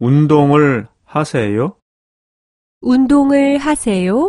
운동을 하세요? 운동을 하세요?